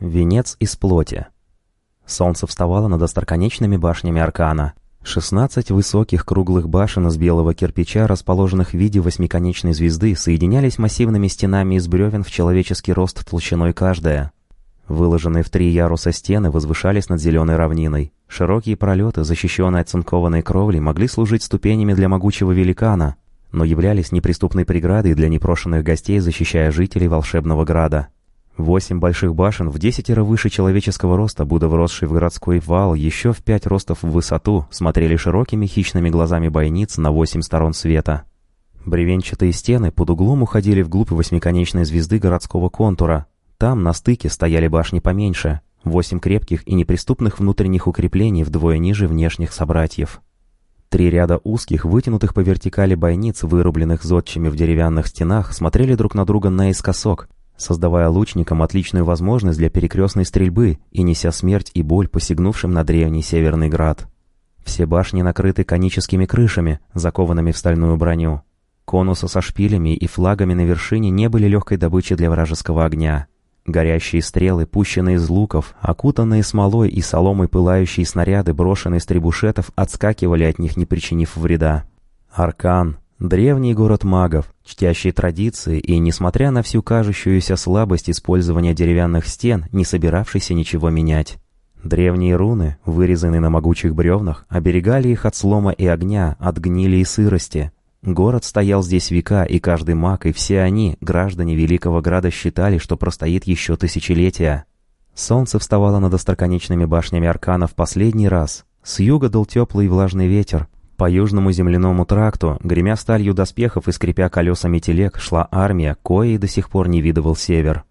Венец из плоти. Солнце вставало над остроконечными башнями Аркана. Шестнадцать высоких круглых башен из белого кирпича, расположенных в виде восьмиконечной звезды, соединялись массивными стенами из бревен в человеческий рост толщиной каждая. Выложенные в три яруса стены возвышались над зеленой равниной. Широкие пролеты, защищенные оцинкованной кровлей, могли служить ступенями для могучего великана, но являлись неприступной преградой для непрошенных гостей, защищая жителей волшебного града. Восемь больших башен в десятеро выше человеческого роста, будто вросший в городской вал, еще в пять ростов в высоту, смотрели широкими хищными глазами бойниц на восемь сторон света. Бревенчатые стены под углом уходили вглубь восьмиконечной звезды городского контура. Там, на стыке, стояли башни поменьше, восемь крепких и неприступных внутренних укреплений вдвое ниже внешних собратьев. Три ряда узких, вытянутых по вертикали бойниц, вырубленных зодчими в деревянных стенах, смотрели друг на друга наискосок, создавая лучникам отличную возможность для перекрестной стрельбы и неся смерть и боль посягнувшим на древний Северный Град. Все башни накрыты коническими крышами, закованными в стальную броню. Конусы со шпилями и флагами на вершине не были легкой добычей для вражеского огня. Горящие стрелы, пущенные из луков, окутанные смолой и соломой пылающие снаряды, брошенные с требушетов, отскакивали от них, не причинив вреда. Аркан, Древний город магов, чтящий традиции и, несмотря на всю кажущуюся слабость использования деревянных стен, не собиравшийся ничего менять. Древние руны, вырезанные на могучих бревнах, оберегали их от слома и огня, от гнили и сырости. Город стоял здесь века, и каждый маг, и все они, граждане Великого Града, считали, что простоит еще тысячелетия. Солнце вставало над остроконечными башнями Аркана в последний раз. С юга дул теплый и влажный ветер, по южному земляному тракту, гремя сталью доспехов и скрипя колесами телег, шла армия, коей до сих пор не видывал север.